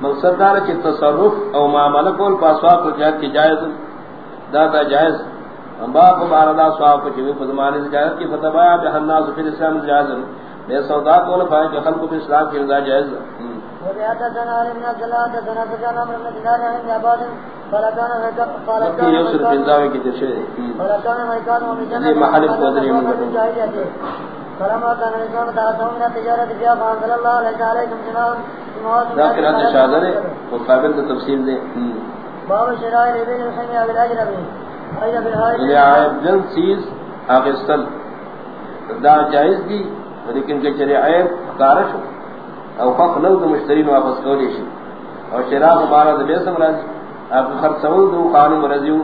مقصد دار کی تصرف او معاملہ کول کو جائز کی جائز دادا جائز۔ امبا کو باردا سوا کو جو فرمانے سے جائز کی فتوا ہے الناس فی الاسلام جائز بے سودا کو لے کہ خلق کو اسلام کی رضا جائز کی تشریح من جنات محل قدری فلما كان الإسلام من التجارة فيها فأنزل الله عليكم نے مقابل تفصیل دے باب یعنی چیز دا جائز دی لیکن کہ چرے عائب کارش او نو مشترین واپس کولی شی او شراء بیسم آپ سول دو قانون رضیو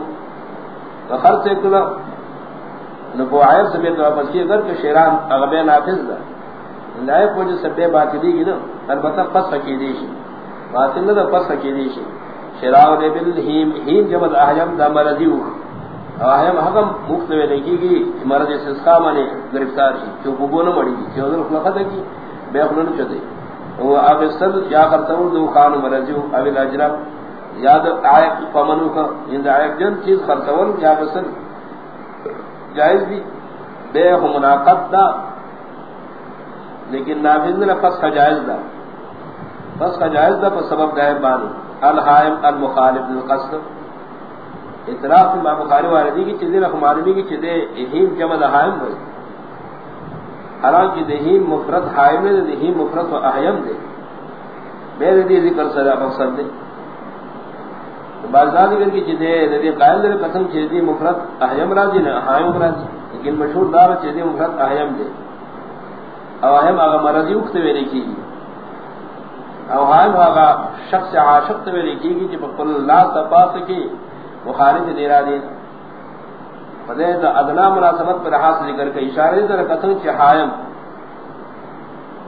نبو عائب سے واپس کی اگر کہ شراء اغبے نافذ دا لائے پوجے سبے باطلی گی نا البتہ پس فکی دیشی باطل نا پس فکی دیشی شراو دے بالہیم ہیم ہیم جمد احجم دا مرضیو احجم حکم مختوے لکی گی مرض سسقا مانے گرفتار شی چو قبو نہ مڑی گی چو در خلقت کی بے خلون چدے وہ اب سل یا کرتاو دو خانو مرضیو اب الاجرم یاد آیت فمنو کا اند یعنی آیت جن چیز خرطول یا بسل جائز بھی، بے مناقض دا لیکن نافذ نے فسخ جائز دا فسخ جائز دا پر سبب غائب بانی۔ الحائم، المخالف للقصد۔ اطراف ما بخاری واردی کی چیزیں رقم عالمی کی چیزیں اہیم جمع حائم ہوئی۔ حالانکہ دہیم مفرد حائم دے دہیم مفرد و احیم دے میرے دی ذکر صدا مقصد دے بازدادی کر کی چیزیں ندی قائل دے قسم چیزیں مفرد احیم راجی نا حائم راجی لیکن مشہور دار چیزیں مفرد احیم دے۔ او اہم آغا مرضی اکت وی لکی گی۔ او اہم آغا شخص عاشق وی لکی گی جب قل اللہ تپاس کی مخارج دیرا دین فدے دا ادنا مناسبت پر حاصل ذکر کا اشارہ در قسم چی حائم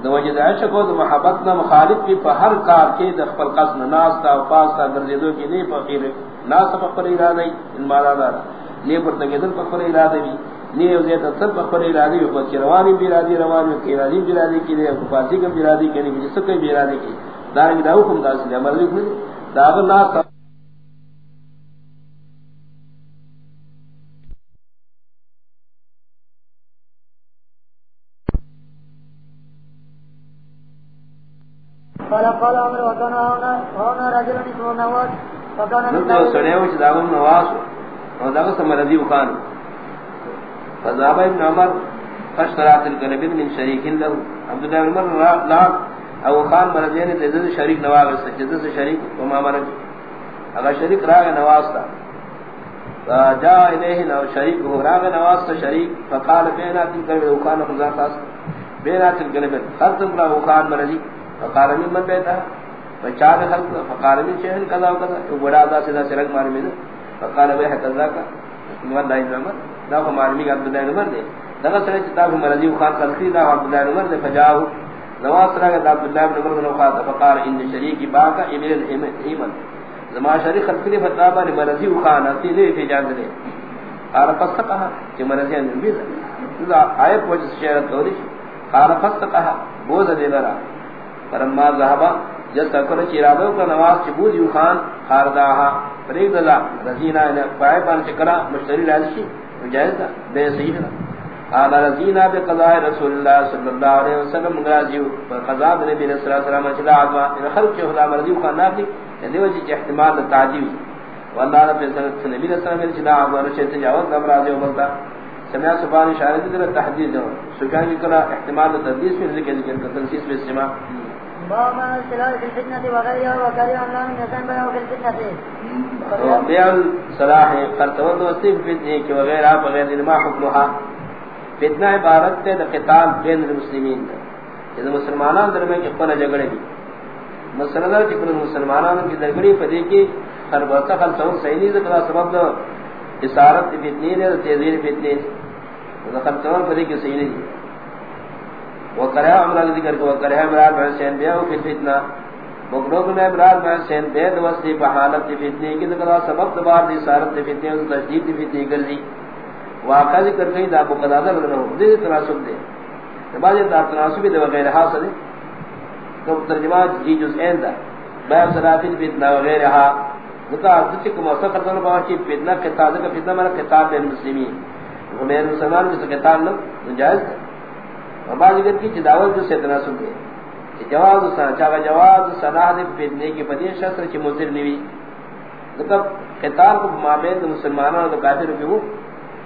دو وجد عشق و دو محبتنا مخالف کی پا ہر کار کی دخپل قسم ناس تا پاس تا گرزیدو کی نہیں پا خیر ناس پا پر ارادہ ان مالا دارا نہیں پر تنگیدن پا پر ارادہ بھی نہیں وزیت اثر بخبر ارادی و پس روانی بھی ارادی روانی کی ارادی بھی ارادی کی دے فاسی کم بھی ارادی کی نہیں جس کئی بھی ارادی کی دارنگی دا حکم دا سلی عمر لکھ دا اگر ناس قال قال عمر وكان هنا رجل اسمه نواس فكان من نو سڑے وچ داون نواس او دا سمرضی وکان. فذهب ابن عمر فاشترات القلب من شريك له عبد الله بن عمر لا او خان مرضین تزد شریک نواز سجد سے شریک وما مرض. اگر شریک راغ نواز تھا جاء الیہ نو شریک ہو راغ نواز تو شریک. فقال بينا تلك الوقان خزاقاس بينا تلك القلب ختم لا وقان مرضی. فقال من من بیتا فچار خلق فقال من شہر کذا وکذا تو بڑا دا سیدھا سرک مار میں فقال بہ کذا کا من دای عمر دا ہمارے میں عبد اللہ عمر نے دا سرے کتاب مرضی خان خلقی، دا عبد اللہ عمر نے فجاو نواز رہا کہ عبد اللہ بن عمر نے قال فقال ان شریک باقا، ابن الایمن زما شریک خلقی نے فتوا نے مرضی خان اسی نے تے جان دے. قال فسقها کہ مرضی نے بھی دا آئے پوچھ شہر توری قال فسقها بوز دے برا. فرما ذهبا، جس تکر چرادو کا نواز چبوز یو خان خارداها فریق دلا رزینا نے پائے پان چکرا مشتری راضی جائز تھا، بے صحیح تھا۔ قال رضینا بقضاء رسول اللہ صلی اللہ علیہ وسلم غازی قضاء نبی جی صلی اللہ علیہ وسلم چلا ادوا ان خلق خدا مرضی کو نافی یعنی وجہ کہ احتمال تعجیب والله رب العزت نبی صلی اللہ علیہ وسلم چلا ادوا رشد تجاوز امراض بولتا سمع سبحان اشارت در تحدید سکان کی کلا احتمال تدلیس میں، ذکر ذکر تنسیس میں استماع من يسان بيعه في الفتنة بيع السلاح قرطوت وصيب فتنة کی وغیرہ بغیر علماء حکمها فتنہ عبارت تے دا قتال بین المسلمین جیسے مسلمانان درمیان کی قنہ جگڑے بھی مسئلہ در چکل مسلمانان کی درگڑی پدی کی خربتا خلطون سینی ذکر سبب دا اسارت فتنی دے، دا تیزیر فتنی دا خلطون پدی کی سینی دی. وکرہ عمرہ ذکر کو وکرہ امراد حسین بیعو فی الفتنہ مقروب نے امراد بن حسین بید وصلی بحالت فتنی کی ذکر سبب دبار دی اسارت فتنی دا تجدید فتنی کر دی۔ واقع ذکر کہیں دا ابو قدادہ بدنہ ہو۔ دے تناسب دے۔ بعض دا تناسبی دے وغیرہ حاصل ہے ہاں تو ترجمہ جی جز این دا۔ بیب سراتل فتنہ وغیرہ ہا ذکا دچ کو مسا کرتا نہ چی فتنہ کے تازہ کا فتنہ مرا کتاب بین مسلمین وہ مسلمان کے کتاب نہ جائز ہے اور بعض اگر کی دعوت جو سے تناسب ہے کہ جواز سنا چاہا جواز سنا دے فتنے کی بدی شسر کی مضر نوی۔ ذکا کتاب کو مابین مسلمانوں اور کافر کے وہ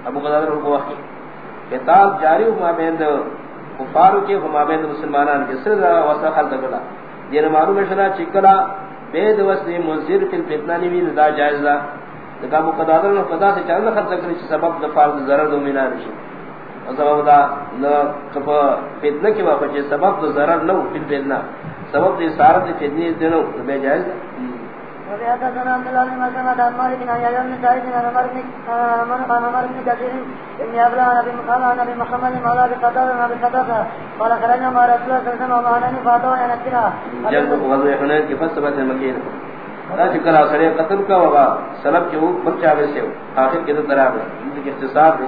ابو قدر کو وحی کتاب جاری ہو مابین کفار کے مابین مسلمانان کے۔ سر واسطہ خلق کلا۔ دین معلوم شنا چکلا بید وسنی منذر فی الفتنہ نوی دا جائز دا۔ دکا مقدادر نے قضا سے چاہنا خرچ کرنے چی سبب دفار ضرر دو منا سبب دا کفا فتنہ کی واپس چی سبب دا ضرر نو فی الفتنہ سبب دا سارت فتنی دنو بے جائز دا وفي حدثنا عبد الله بن مسلمة عن مالك عن يحيى بن سعيد عن عمر بن عمر بن كثير بن ابلا عن ابي محمد عن ابي محمد مولى ابي قتاده عن ابي قتاده قال خرجنا مع رسول الله صلى الله عليه وسلم ومعناني فاتوا ان اتنا جب غزوہ حنین کی فسبت مکین دا چکر اثر قتل کا سلب کے وہ میں سے آخر کے طرح ہے ان کے اختصار ہے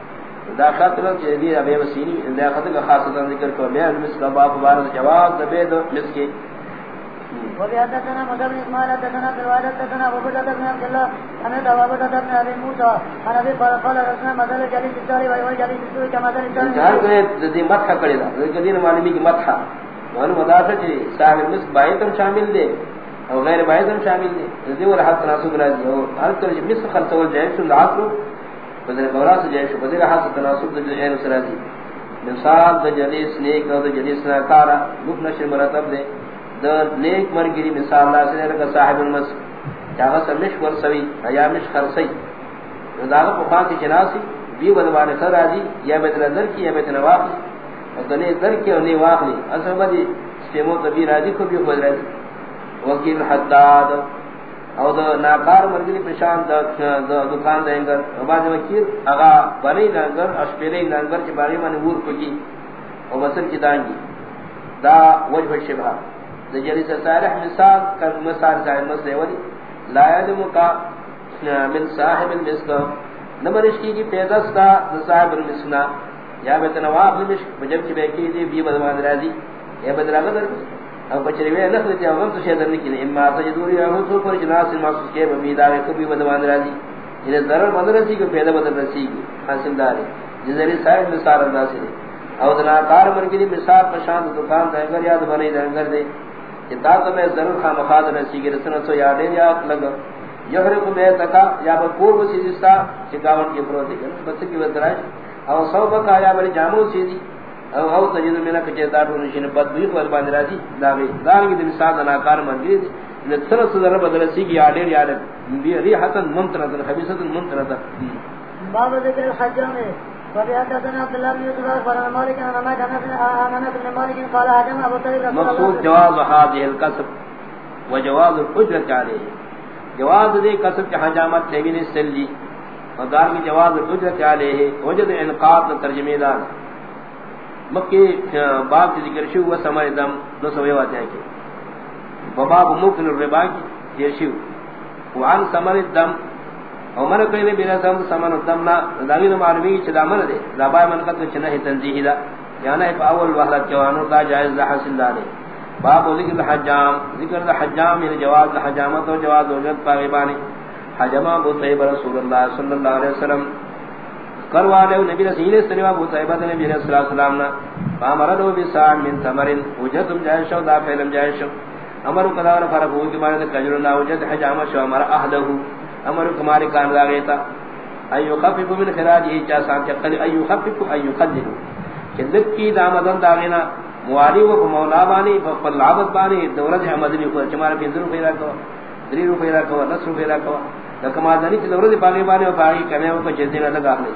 دا خاطر کہ دی ابے وسیری دا خاطر کا خاص ذکر کو بے مس کا باب مبارد جواز دے دو مس کے۔ وبيحدثنا بن اسماعيل حدثنا الوالد حدثنا ابو بكر بن عبد الله عن ابو بكر بن ابي موسى عن ابي قال قال رسول مثل جليس الساري وهو جليس السوء كمثل الساري جہر کو دی مدح کرے دا کہ معلومی کی مدح۔ معلوم مدافع جی صاحب المسک بایتم شامل دے او غیر بایتم شامل دے۔ ذی ول حق تناسب راضی او ہر کر جی مسک خلط ول جائے شو العقل بورا سے جائے شو بدل تناسب دے غیر عین سراضی مثال دے جلیس نیک او دے جلیس ناکارا لوک نشر مرتب دے۔ دا نیک مرگری مثال اللہ سے رکا صاحب المسک۔ چاہا سمش ورسوی یا مش خرسی داغا پخوان کی چناسی بی بدوان خر راضی یا بیتنا در کی، یا بیتنا واقعی دنے در کے انہیں واقعی اصل بدی سپیمو تبی راضی کو بھی خود راضی وکیل حداد۔ او دا ناکار مرگلی پشان دا دکان دیں گر بعد وکیل اگا بنی لانگر اشپیلی لانگر چی باغی مانی وور کگی او بسر کی دانگی دا وجہ شبہ دا جلیس صالح مثال کر مثال صاحب مسئلے ولی. لا یدمو کا من صاحب المسلم نمرش کی کی پیدستا دا صاحب المسلم یا بیتنا واقع بجب چی بیکی دی بی بدوان راضی یا بدلا قدر او بچری وی نخل تی اغم تو شیدر نکیل اما تجدوری اغم تو پر جناس المحسوس کے بمی داوے کبی بدوان راضی یعنی انہیں ضرر بدر رسی کو پیدا بدر رسی کی حاصل داری جزری صاحب مثال انداز سے او دنا کار مرگلی مثال پشاند دکان دنگر یاد بنی دنگر دے کہ تا تو میں ضرور خام خاد رسی کی رسنہ تو یادے یا لگا یہر کو میں تکا یا بکور وسی جستا چکاون کی پرو دی. بس کی ودراج او سو بکا یا بری جامو سی او او تجد کہ تا تو نشین بد بھی کو باندھ راضی داوی دار کی دن سال نہ کار مرگلی نے سر سر بدل سی کی یادے یاد بھی ری حسن ممتنہ خبیثۃ ممتنہ باب ذکر الحج میں مقصود جواز هذه الكسب وجواز الحجرة عليه جواز دے کسب کے حجامت لیکن اس سے لی مدار میں جواز الحجرة عليه وجد انقاط ترجمے دار مکی باب کی ذکر شو و سمر دم دو سوئے واتے ہیں کہ باب ممکن الربا کی یہ شو وعن سمر الدم او من کوئی نے بلا دم سامان دم نہ داوی نو معلومی چ دامن دے ربا من کا تو چنہ تنزیہ دا۔ یعنی ہے اول وحلا جوانو کا جائز دا حاصل دارے باب ذکر الحجام ذکر الحجام یعنی جواز الحجامت و جواز دا وجد پاغیبانی حجما ابو طیب رسول اللہ صلی اللہ علیہ وسلم۔ کروانے نبی رسول اللہ صلی اللہ علیہ وسلم نبی رسول اللہ صلی اللہ علیہ وسلم فامردو بسان من تمرن وجدتم جائشو دا فیلم جائشو امر قدار فرقو کی مانے کجر اللہ وجد حجامت شو امر اہلہو امر کماری کان لاگے تا ایو خفف من خراج ہی چا سان چقل ایو خفف ایو قدر کہ لکی دامدن دا داغینا، موالی و مولا بانی، فقل بانی، دورت حمدنی کو چمارا پی ذرو پیدا کوا دری رو پیدا کوا نس رو لکما دنی چی دورت باغی بانی و باغی کمیو کو جزینا لگا لے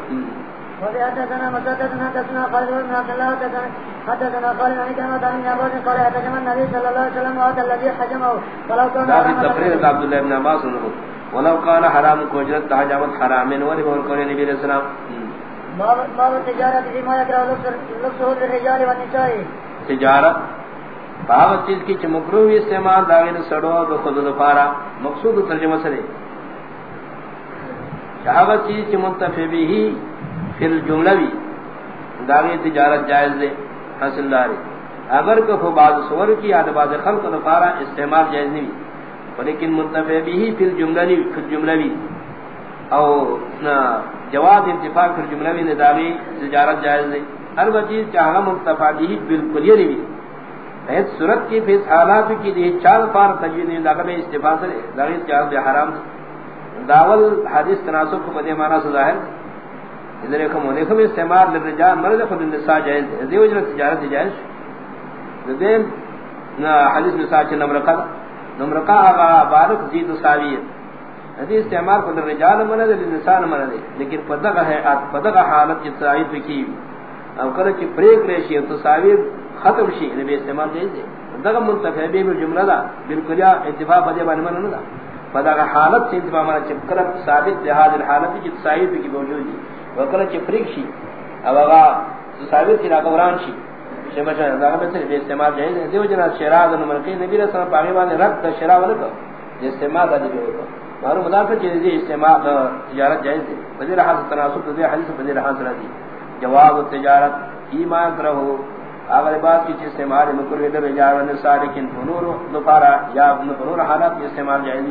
وبيحدثنا مسددنا حدثنا خالد بن عبد الله حدثنا قال ان قال اتجمع النبي صلى الله عليه وسلم وهذا الذي حجمه. ولو كان ذا تفريد عبد الله بن عباس ولو كان حرام ور کو نبی علیہ السلام. يكره والنساء تجارت باب چیز کی چمکروی استعمال داغین سڑو دو خود دفارا مقصود ترجمہ سرے شہابت چیز چی منتفع بھی ہی فی الجملوی داغی تجارت جائز دے حاصل داری اگر کہ بعض صور کی یا بعض خلق دفارا استعمال جائز نہیں۔ لیکن منتفع بھی ہی فی الجملوی فی الجملوی او جواب انتفاق فی الجملوی نے داغی تجارت جائز دے۔ ہر وہ چیز چاہا منتفع بھی ہی بالکل یہ نہیں۔ صورت کی فیس حالات کی، دی چال پار تجوید نہیں لگا میں استفاق سے داغی تجارت بے حرام داول حدیث تناسب کو بدے معنی سے ظاہر ادھر ایک ہم دیکھو استعمال للرجال، مرد خود النساء جائز ہے۔ دیو جن تجارت جائز دین نہ حدیث نساء چ نمرقہ نمرقہ آغا بارک زید ساوی حدیث استعمال کو للرجال مرد، للنساء مرد لیکن پدغه ہے پدغه حالت کی تعریف کی۔ او کرے کہ بریک ریشی تو ساوی ختم شی یعنی نبی استعمال جائز ہے۔ دغه منتفع به جملہ دا۔ بالکل اتفاق بدے باندې منن دا۔ پدغه حالت سے انتفاع مرا چکر ثابت لحاظ الحالت کی صحیح کی موجود ہے وکل چ فریک شی او هغه ثابت کی راغوران شی شمه شه دا به څه استعمال جائز دی. دیو جنا شرع د مرقی نبی رسول الله پاغي باندې رد شرع ورکو استعمال د دی وکړو مارو مدافع چیز دی استعمال دا تجارت جائز دی. وزیر حاصل تناسب دی حدیث وزیر حاصل دی جواب التجارت ایمان کرو اگر بات کی چیز استعمال مکر ود رجال و سالکین فنور دوبارہ یا فنور حالات استعمال جائز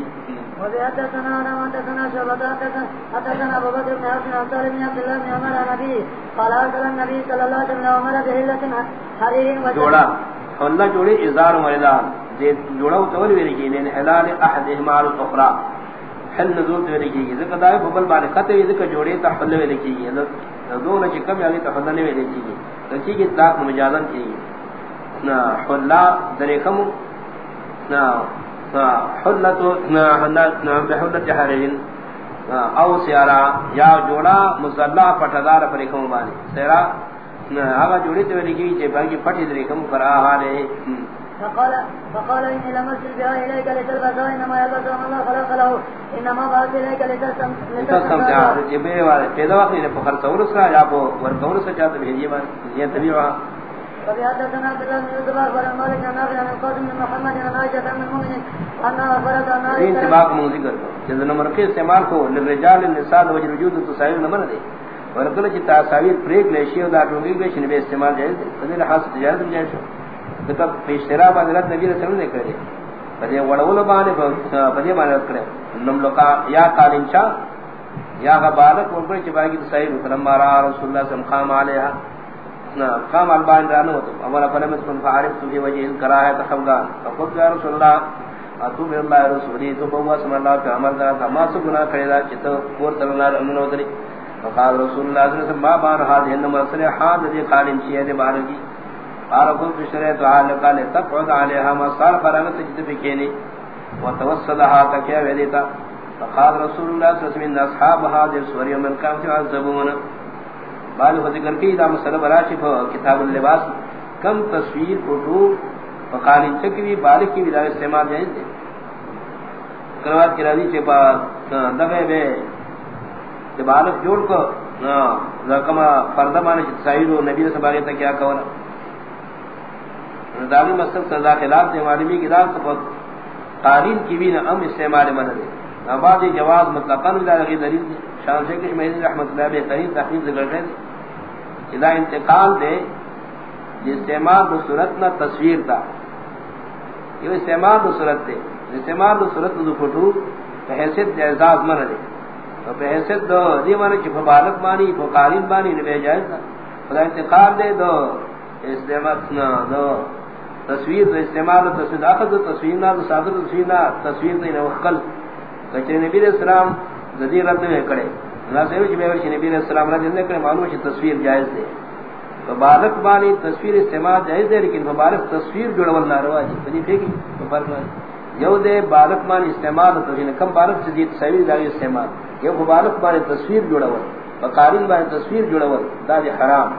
دی وبيحدثنا انا وحدثنا شعبة حدثنا ابو بكر بن بن عبد الله بن عمر عن قال ارسل النبي صلى الله عليه وسلم عمر بهلة حرير جوڑی ازار مردان جوڑا تول کی لین حلال احد احمال حل نزول کی ذکر دای ببل ذکر جوڑی کی کم یعنی کی کی مجازن کی دریکم نا حلت بحلت حرین او سیارا یا جوڑا مصلا پٹھدار پر کم بانی سیرا آگا جوڑی تو لگی باقی کم آہارے فقال فقال اني لم ارسل بها اليك لتلبسها انما يلبسها من الله خلق له انما بعث اليك لتستمتع جبريل والے پیدا وقت نے فخر سورس کا یا وہ ور سورس چاہتے بار یہ وبحدثنا عبد الله بن يوسف اخبر مالك عن نافع عن بن محمد عن عائشه ام المؤمنين ان اخبرت عائشه ذکر نمبر کے استعمال کو، للرجال النساء وجه نمبر دے۔ ورکل کی دا استعمال جائز ہے خاص تجارت میں جائز ہے تب پیشترا نبی رسول نے کرے۔ وڑول بانے کرے۔ یا یا غبالک ورکل رسول اللہ صلی اللہ علیہ وسلم قام قام البان رانو تو امر فلم تكن فعرفت في وجه الكراهه خفغان فقلت يا رسول الله اتوب الى الله رسولي تو بوا سم الله في عمل ذا ما سو گناہ کرے دا چت اور تلنا انو دری فقال رسول الله صلى الله عليه وسلم، ما بان هذه انما سر حال ذي قال شيء دي بار جی قال قلت شرع دعاء قال تقعد عليها ما صار فرغ سجد بكيني وتوسلها تكيا وديتا فقال رسول الله صلى الله عليه وسلم اصحاب هذه السور يوم القيامه يعذبون بعد وہ ذکر کی دا مسئلہ براشف کتاب اللباس. کم تصویر، فوٹو فقالی چکوی بالک کی ودا استعمال جائز دے. کروات کی راضی چپا دغے بے جب بالک جوڑ کو رقم فردہ مانے تصاویر و نبی رسول اللہ تک کیا کولا. دالی مسئل سزا خلاف دے، معلومی کی دار تو قارین کی بھی نا ام استعمال من دے. بعد جواز مطلقاً ولا لغی دلیل دے. شان شیخ مہدی رحمۃ اللہ علیہ ترین تحقیق ذکر کرے اذا انتقال دے استعمال دو صورت نہ تصویر دا۔ یہ استعمال دو صورت دے۔ استعمال دو صورت دو فوٹو حیثیت اعزاز من دے۔ تو حیثیت دو، دی معنی کہ مبارک مانی فقارین مانی نبی جائز دا۔ خدا انتقال دے دو، استعمال دو۔ تصویر دو استعمال دو، تصویر اخذ دو، تصویر نہ دو صادر تصویر نہ، تصویر دے نہ وقل۔ کہ نبی علیہ السلام ذی رد میں کڑے نہ سے کہ میں نبی علیہ السلام رد نے کہ معلوم ہے تصویر جائز ہے۔ مبارک بانی تصویر استعمال جائز ہے، لیکن مبارک تصویر جوڑول نہ روا جی بنی پھیکی تو فرق یو دے بارک بانی استعمال تو جن کم بارک سے دی تصویر دا استعمال۔ یہ مبارک بانی تصویر جوڑول وقارین بانی تصویر جوڑول، دا حرام۔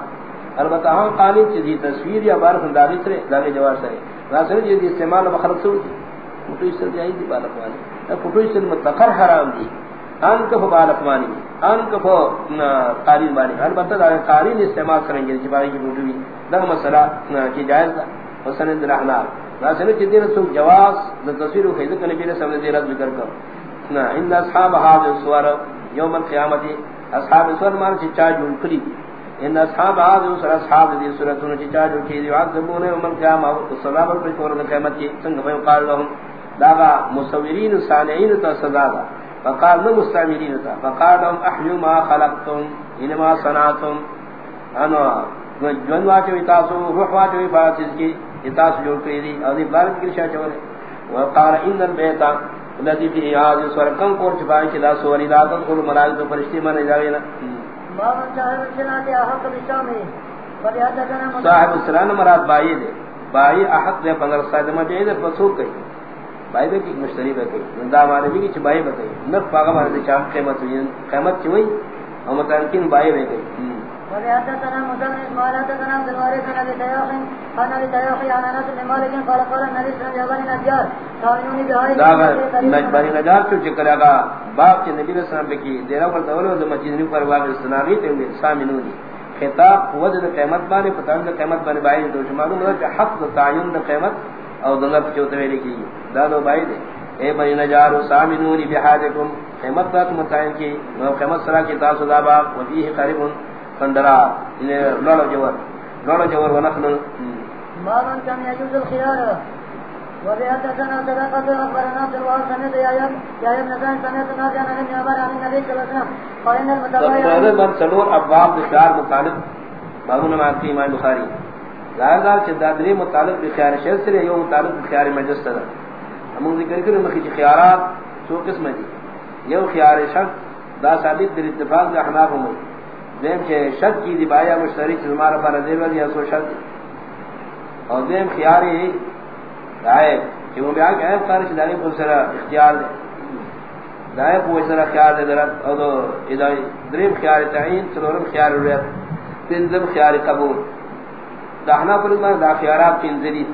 البتہ ہم قانون چیزی جی تصویر یا بار خنداری سرے داغے جواب سرے۔ راسل جی استعمال مخلق سے ہوتی جی۔ فوٹو اس سے جائی دی بالک والی فوٹو اس متقر حرام دی۔ ان کف بالک والی ان کف قارین والی البتہ داغے قارین استعمال کریں گے جبائی کی فوٹو بھی دا مسئلہ کی جائز دا۔ وسند رحنار راسل جی دین سو جواز دا تصویر و خیزت نبی نے سمجھ دی رد ذکر کر۔ ان اصحاب حاضر سوار یوم القیامت، اصحاب سوار مان چا جون کلی۔ ان اصحاب هذه سر اصحاب دي سورتون چا جو کی عذابون یوم القیامت والصلاه بالقرب القیامت کی۔ سنگ میں قال لهم داغا مصورین صالحین تو سزا دا۔ فقال نو مستعملین تا؟ فقال لهم احيوا ما خلقتم انما صنعتم. انا جن واچو تاسو روح واچو فاسد کی تاسو جو کی دی اور دی کی شاہ چولے۔ وقال ان البيت الذي فيه هذه سورکم کو چھپائے کہ لا سوری لا تو ملائکہ فرشتے من جاوے نا صاحب السلام مراد بائی دے۔ بائی احق دے پندر سائد مجھے دے پسوک گئی۔ بائی دے کی مشتری بے گئی ندا مارے بھی کی بائی بے نف پاگا مارے دے چاہم قیمت ہوئی. قیمت کی ہوئی. اور متعلقین بائی بے قال قال نجار باپ کے نبی کی دیرا پر دولو پر واقع تے سامنونی خطاب قوت بانے پتہ بانے بائی حق تعین قیمت او دلب چوتے ویلے کی دادو بائی دے اے بنی نجار سامنونی بحاجکم قیمت بات متعین کی. قیمت سرا کی تاسو دابا وفیہ قریب کندرا لولو جوار. لولو جوار ونخل ما من كان يجوز الخيار وبحدثنا صدقة أخبرنا عبد الوهاب سمعت يا يا ابن سعد سمعت نافع عن ابن عمر عن النبي صلى الله عليه وسلم قال إن المتبايع من سلور أبواب بخيار مطالب بابونا مع إمام بخاري ظاہر دار چھ دادری متعلق بخیار شہر سے یو متعلق بخیار مجلس تر ہم ذکر کریں مخی خیارات سو قسم دی یو خیار شک، دا ثابت در اتفاق دا احناف ہوں دیم چھے شک کی دی بایا مشتری چھے زمارا پر دیر ودی یا سو شک اور دیم خیاری دائب کہ وہ بیان کہ عیب قاری چھے دائب کو سر اختیار دے دائب کو سر اختیار دے درد اور دو دریم خیاری تعین سلورم خیاری ریب تنزم خیاری قبول. داحنا پر ازمان دا خیارات تنزلی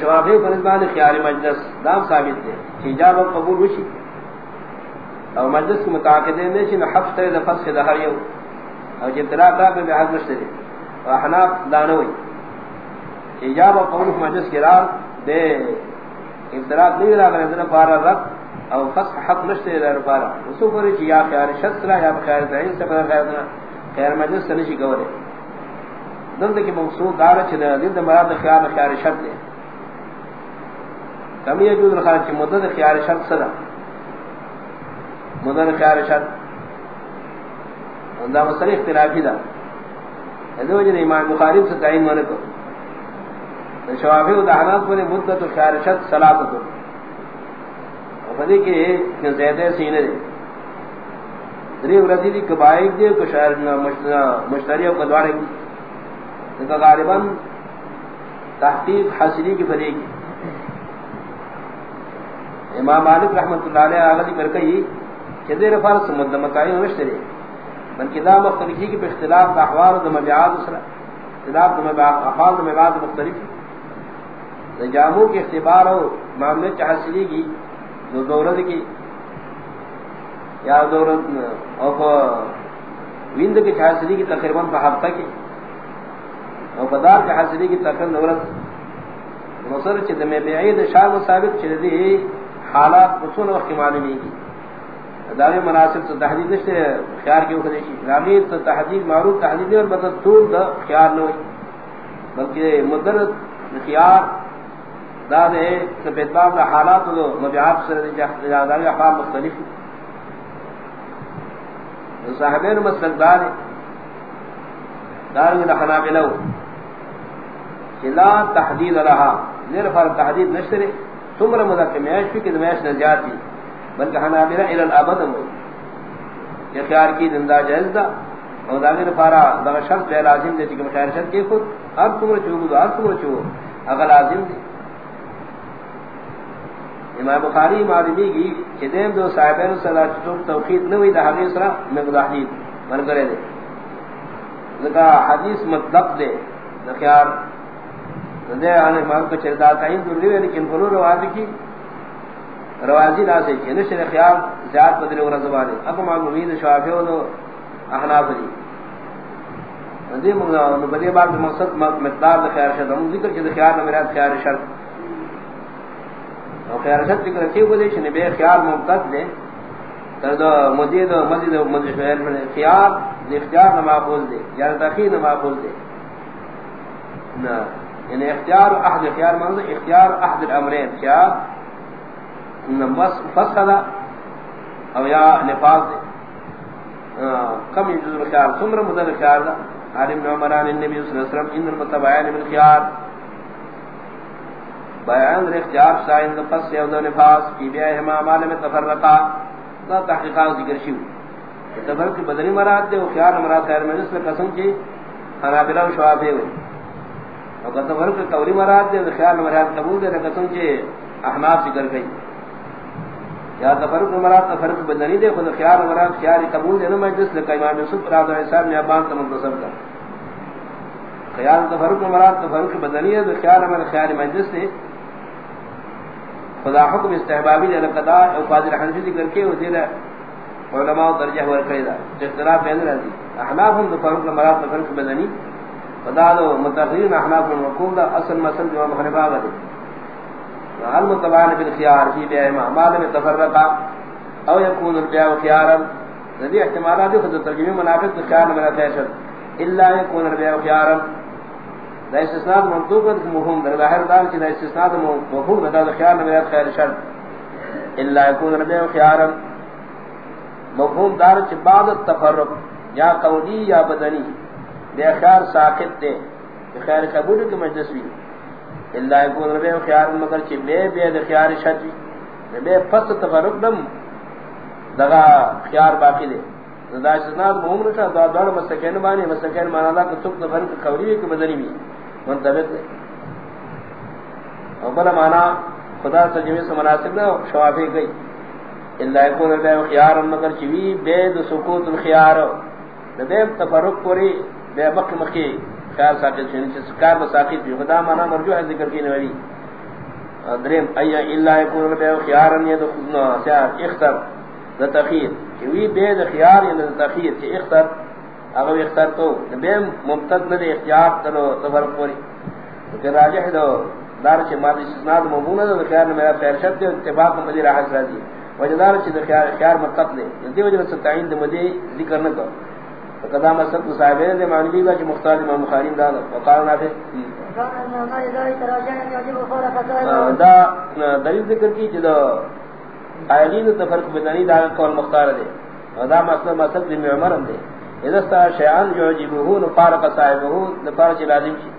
شوافی پر ازمان خیاری مجلس. دام ثابت دے کہ جاب قبول وشی اور مجلس کی متعاقدین دے چھے حفظ ترے دا فسخ دا ہر یو. اور جب طلاق دا پہ بحث مشتری اور احناف دانوئی اجاب و قول مجلس کی رات دے ابتراق نہیں را کرنے دن پارا رد. اور فسخ حق نشتے دا پارا اسو پوری چی یا خیار شد سرا یا خیار دعین سے پدر خیار مجلس سے نشی گورے دلد کی مقصود دارا چھے دا دل مراد خیار خیار شد دے کمی یجود رخار چی مدد خیار شد صدا مدد خیار شد دا مسئلہ اختلافی دا ادو جن امام بخاری سے تعین ہونے کو شوافی و دہانات پر مدت و خیار شد سلاست و فدی کے زیادہ سینے دے دریب رضی دی کبائق دے کو شاعر، مشتری و قدوارے کی لیکن غالباً تحقیق حاصلی کی فدی کی امام مالک رحمت اللہ علیہ آغا دی برکئی کہ دیر فرس مدمتائی مشتری بلکہ دا مختلفی کی اختلاف دا احوال دا مبیعات اسرا اختلاف دا احوال دا مبیعات مختلف دا جامو کی اختبار ہو معاملے چاہسلی کی دو دورت کی یا دورت او ویند کی چاہسلی کی تقریباً پہ ہفتہ کی۔ او بدار کی حاصلی کی تقریباً دورت مصر چھ دمی بیعید شاہ و ثابت چھ دی حالات بسون وقت معلومی کی داوی مناسب تو تحدید نشتے خیار کی اخری شی رامی تو تحدید، معروف تحدید نہیں اور مطلب طول دا خیار نہ ہوئی بلکہ مدرد خیار، دا دے سپیتباب دا حالات دو مبیعات سر دے داوی احوال مختلف صاحبین مسلک دارے دارنگی دا حنابلو. لا تحدید رہا زیر فارم تحدید نشترے۔ تمر مدد میش بھی کہ میش نجاتی بلکہ حنابلہ الى الابد ہوئی اختیار کی زندہ جائز دا۔ اور داغیر پارا دا شرط بے لازم دے، چکہ مخیر شرط کی خود۔ ہر تمر چوگو دو ہر تمر چوگو اگر لازم دے۔ امام بخاری معلومی کی کہ دیم دو صاحبین صلاح چوک توقید نوی دا حقیق سرا میں مداحید من کرے دے۔ لگا حدیث مطلق دے خیار۔ دے آنے مان کو چردا تعین ضروری ہے لیکن فلو روازی کی روازی لا سے کہ نشر خیال زیاد بدل اور زبان اب معلومین شافعی و احناف دی دے منگا نو بدی بار مقصد، مقدار خیال شد ہم ذکر کہ خیال میرا خیال شرط۔ اور خیال شرط ذکر کی بولے کہ بے خیال ممتد دے۔ تر دو مزید مزید مزید خیال اختیار نہ معقول دے۔ یا تخیر نہ معقول دے۔ نہ یعنی اختیار احد اختیار مانز اختیار احد الامرین کیا فسخدا او یا نفاذ دے۔ کم یجوز الخیار سمر مدر خیار دا؟ عالم نعمران النبی صلی اللہ علیہ وسلم، ان المتبعین من خیار بیان در اختیار سائن دا فس یا دا نفاذ، کی بیائی ہما عمال میں تفرقا دا تحقیقات ذکر شیو تفرق بدنی مراد دے، و خیار مراد خیر مجلس میں قسم کی، حنابلہ و شوافے ہوئے اور تفرق قولی مراد دے خیال مراد قبول دے قسم کے احناف ذکر گئی یا تفرق مراد تفرق بدنی دے خود خیال مراد خیال قبول دے نہ مجلس لے امام یوسف رضی اللہ عنہ نے ابان تم تصور کر خیال تفرق مراد تفرق بدنی دے خیال مراد خیال مجلس دے خدا حکم استحبابی دے قضا او فاضل حنفی ذکر کے وہ دے علماء درجہ ور کیدا اختلاف بین رضی احناف ہم تفرق مراد تفرق بدنی فدادو متغیرین احناف المقوم دا اصل مسل جو مخنفہ آگا دے۔ حال متبعان بالخیار فی بیع ما میں تفرقا او یکون البیع خیارا۔ ندی احتمالات دی خود ترجمی منافق تو خیار نمنا تیشد الا یکون البیع خیارا۔ دا استثناء منطوق ہے، مفہوم دا ظاہر دار چی دا استثناء مفہوم دا خیار نمنا خیر شرط الا یکون البیع خیارا۔ مفہوم دار چی بعد التفرق یا قولی یا بدنی۔ بے خیار ساکت دے خیر قبول کی مجلس بھی اللہ یکون ربے خیار، مگر چی بے بے دے خیار شد بھی بے فست تفرق دم، دغا خیار باقی دے. دا استثناء مهم نشا دا دوار مستقین بانی مستقین مانا دا کہ تک تفرق قولی بھی کی مدنی بھی منطبق دے. اور بلا مانا خدا ترجمے سے مناسب نہ شوافی گئی. اللہ یکون ربے خیار، مگر چی بے دے سکوت الخیار دے تفرق پوری بے مک مکی خیال ساکت شنی چھ سکار بساکت بھی، خدا مانا مرجو ہے ذکر کی نوری دریم، ایہ اللہ یکون بے خیارن ید خودنا سیار اختر دا تخیر کہ وی بے دا خیار ید دا تخیر چھ اختر، اگر اختر تو بے ممتد ندے اختیار تلو تفرق پوری کہ راجح دو، دار چھ مادی سناد ممون دا دا خیار میرا خیر شد دے، اتفاق مدی راحت رازی وجہ دار چھ دا خیار مقت مطلب لے دی وجہ ستعین دا مدی ذکر نکو قدام سب صاحب نے معنی دا کہ مختار امام بخاری دا وقال نہ دا دلیل ذکر کی جدا قائلین تفرق بدنی دا کول مختار دے۔ دا مسئلہ مسئلہ دی عمر دے۔ اذا سا شیان جو جبہو نفارق صاحبہو نفارق لازم شی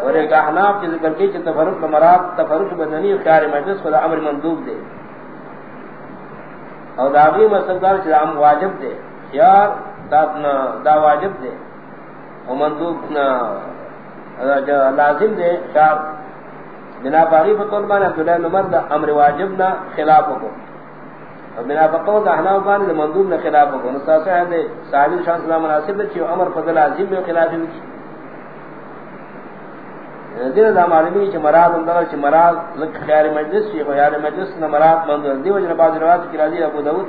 اور ایک احناف کی ذکر کی کہ تفرق مراد تفرق بدنی خیار مجلس خدا امر مندوب دے۔ اور داغی مسئلہ دار چرام واجب دے۔ اختیار دا دا واجب دے. او مندوب لازم دے. شار بنا پاری فطول بانے عبداللہ نمر دا امر واجب نا خلاف کو اور بنا فطول دا حناو بانے دا مندوب نا خلاف کو نستاسع ہے دے صحابی شان سلام مناسب دے چیو امر فضل عظیم میں خلافی ہوئی دین دا معلومی چھ مراد اندر چھ مراد لک خیار مجلس چھ خیار مجلس نا مراد مندوب دی وجہ بعض روایت کی راضی ابو داود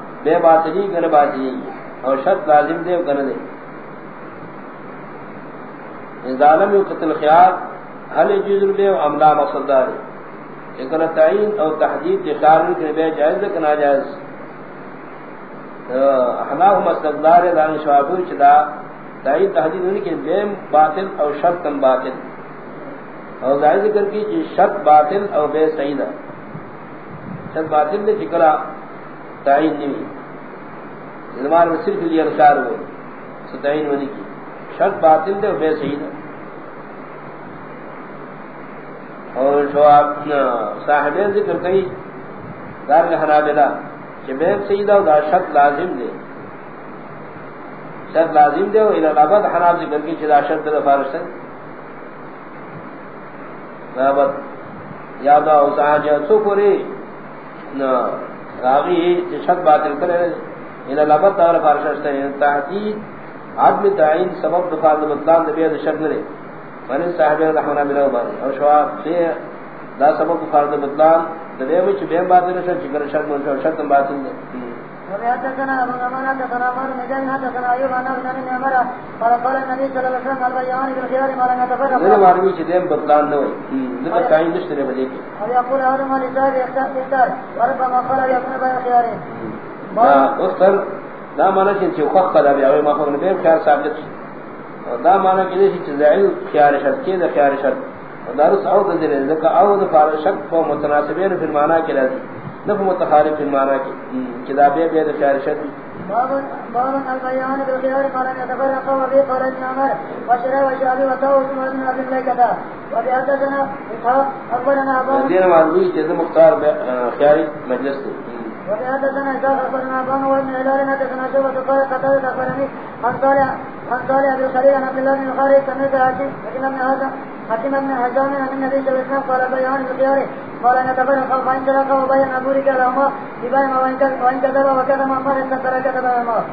بے بات نہیں کر بات نہیں اور شرط لازم دے کر دے۔ ظالم قتل خیال حل جزر بے عملہ مقصد دار اگر تعین اور تحدید کے قارن کے بے جائز کہ ناجائز۔ احناف مستقدار دان شوابر چدا۔ تعین تحدید ان کے بے باطل اور شرط باطل۔ اور ظاہر ذکر کی شرط باطل اور بے سعیدہ شرط باطل نے فکرہ تعین نہیں زمان میں صرف لیے انشار ہوئے ستعین ونی کی. شرط باطل دے و بے صحیح دے. اور شواب صاحبین ذکر کئی دار کے حنابلہ کہ بے صحیح دے و دا شرط لازم دے. شرط لازم دے و الالابد حناب ذکر کی چلا شرط دے فارش دے نابد یادا و سعاجہ سو پوری راغی شرط باطل کرے ان لبت دار فارشت ہے تحدید عدم تعین سبب دفار مطلان نبی دا شرط نرے فانی صاحب رحمنا بلو بانی اور شواب سے دا سبب دفار مطلان نبی وچ بیم باطل شرط چکر شرط منشور شرط باطل دے وبحدثنا ابو نعمان حدثنا عمر بن جابر حدثنا ايوب عن ابن عمر قال قال النبي صلى الله عليه وسلم البيان بالخيار ما لم يتفرق نے معلومی چھ دیم بطلان نہ ہوئی ذکر تعین نشترے بدے کی ويقول هذا ما لسائر يختار وربما قال يكون بين خيارين دا اختر دا مانا چه خوخ قدا بیاوی ما خوخ نبیم خیار ثابت شد. دا مانا کنی چه زعیل خیار شد که دا خیار شد؟ دا رس او دا دلی ذکا او دا فار شک فو متناسبین فی المانا کی لازی نفو متخارب فی المانا کی بیا دا خیار شد باب باب البيان بالخيار قال ان يتفرق وفي قال ابن عمر وشراء وشعبي وطاوس وابن ابي مليكة وبحدثنا اسحاق اخبرنا ابو دین معلومی دا مختار خیاری مجلس دی۔ وبحدثنا اسحاق اخبرنا ابو وابن هلال حدثنا شعبة قال قتادة اخبرني عن صالح عن صالح ابي الخليل عن عبد الله بن الخارج سمعت حكيم حكيم بن هذا حكيم بن حزام عن النبي صلى الله عليه وسلم قال بيان بالخيار قال ان يتفرق فان ترك وبين ابورك لهما ببين وان كذب وكذب ما قال استتر كذب ما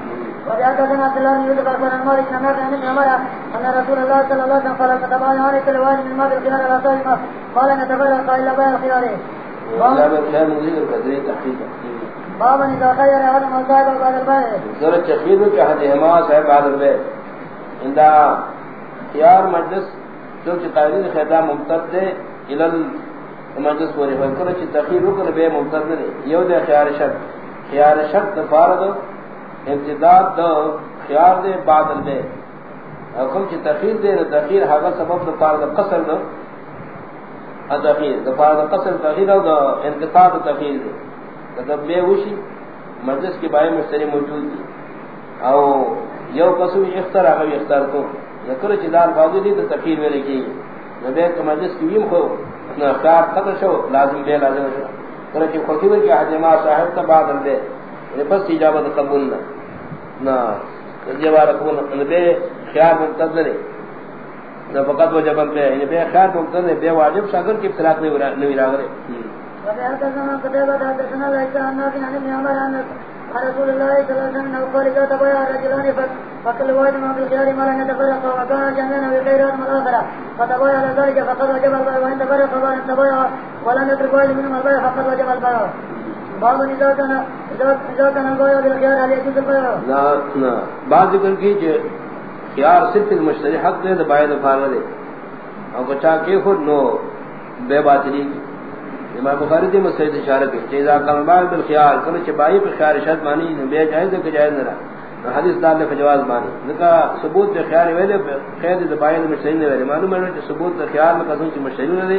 وبحدثنا عبد الله بن يوسف اخبرنا مالك بن نافع عن ابن عمر ان رسول الله صلى الله عليه وسلم قال فتبايعان كل واحد من الماء بالخيار على صاحبه. قال ان يتفرق الا بين الخيار بابا اذا خير ادم وصاحبه بعد البيع. ذرا تخير کہ حدیما صاحب بعد البيع. اندا خيار مجلس جو کہ قائدین خیدا ممتد دے الى المجلس ورے ہو کر چ تخير رکن بے ممتد دے یو دے خيار شرط. خيار شرط فرض امتداد دو خيار دے بعد البيع حکم چ تخير دے تخير ہا سبب دو فرض قصر دو ادخیر دفار قصر تغییر او انقطاع تغییر دے مطلب بے وشی مجلس کے بارے میں موجود دی او یو قسم اختر اگے اختر کو ذکر چدار باوجود دی تغییر میں لکھی نبی کے مجلس کی ویم کو نہ کار قدر شو، لازم بے لازم شو کرے کہ خطیب کے حجما صاحب کا بعد دے۔ یہ بس اجابت قبول نہ۔ نہ جواب قبول نبی خیال منتظر نہ فقط وہ جبل پہ بے خیر مقتض بے واجب شاگر کی اطلاق نہیں نہیں راغرے وبحدثنا قتيبة حدثنا ليس عن نافع عن ابن عمر عن رسول الله صلى الله عليه وسلم انه قال اذا تبايع رجلان فكل واحد ما بالخيار ما لن يتفرق وكان جميعا بخيرات من الاخرى فتبايع على ذلك فقد وجب البيع وان تفرق فان تبايع ولم يترك واحد منهم البيع فقد وجب البيع باب اذا كان اذا كان البيع بالخيار، هل يجوز البيع؟ لا لا بعض ذکر کی خیار صرف المشتری حق دے دبائے دفار دے۔ اور کچھا کے خود نو بے باطلی کی امام بخاری دے مسئلہ اشارہ کی چیزا کلمات بالخیار کلو چبائی پر خیار شرط مانی بے جائز دے کہ جائز نہ رہا حدیث دار نے فجواز مانی نکا ثبوت دے خیار ویلے خیر دے بائے دے مشتری نے ویلے معلوم ہے کہ ثبوت دے خیار میں قسم چ مشتری نے دے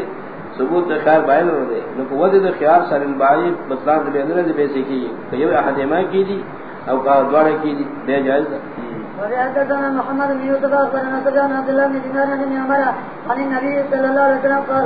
ثبوت دے خیار بائے نے دے نکو ود دے خیار سر البائی بطلان دے اندر دے بیسے کی کہ یہ احد ما کی دی او کا دوڑے کی دی بے جائز وحدثنا محمد بن يوسف أخبرنا سفيان عبد الله بن دينار عن ابن عمر عن النبي صلى الله عليه وسلم قال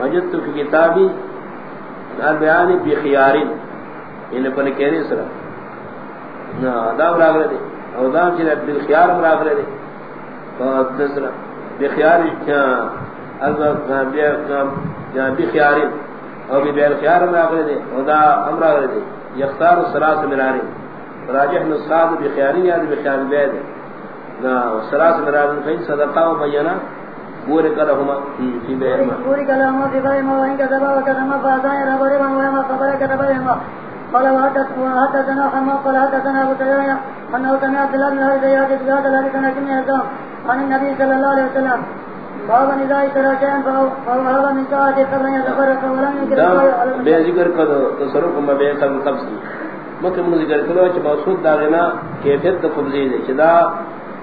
وجدت في كتابي البيان بخيارين ان پر کہنے سرا. نا، دا راغ دے او دا چھ بالخيار راغ دے تو دوسرا بخيار بخيار. او بالخيار راغ دے او دا امر راغ دے يختار ثلاث مرارين راجح نصاد بخيار یا بخيار بيد نا ثلاث مرارين فين صدقه وبينا بورے کلہما فی بہما بورے کلہما فی بہما وہیں کذبا وکذما فازائیں ربرما وہما قبر کذبا قال وحدثنا حماد قال حدثنا ابو سعيد انه سمع عبد الله بن هريره يحدث بهذا الحديث عن ابن عزام عن النبي صلى الله عليه وسلم باب اذا اشترى شيئا فهو هذا من ساعته قبل ان يتفرق ولم ينكر بے ذکر کرو تصرف میں بے قبل قبض مکم ذکر کرو کہ مقصود داغنا کیفیت تو قبضی دے چدا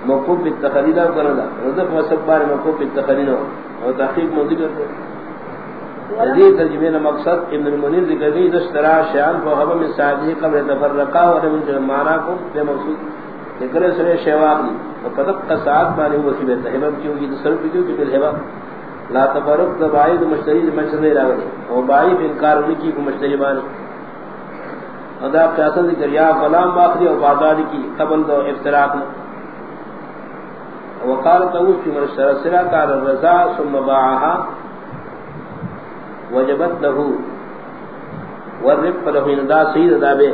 موقوف بالتخلیل او کرنا رضف وسب بار موقوف بالتخلیل او تحقیق مو ذکر کرو حدیث ترجمے کا مقصد ابن المنیر ذکر دی دشترا شیان کو حبم من ساعته قبل تفرقا اور من معنی کو بے مقصود ذکر سرے شیواب دی فقط قصاد بانے وہ کی بہت حبم کیوں کی تصرف کیوں کی بالحبم لا تفرق دبائی دو مشتری دو مشتری راوڑی او بائی پہ انکار کی کو مشتری بانے ادا قیاسا ذکر یا غلام باقری او بازاری کی قبل دو افتراق. وقال تاوش في من اشترى سرا قال الرزا ثم باعها وجبت له والرب له ان دا سید ادا بے.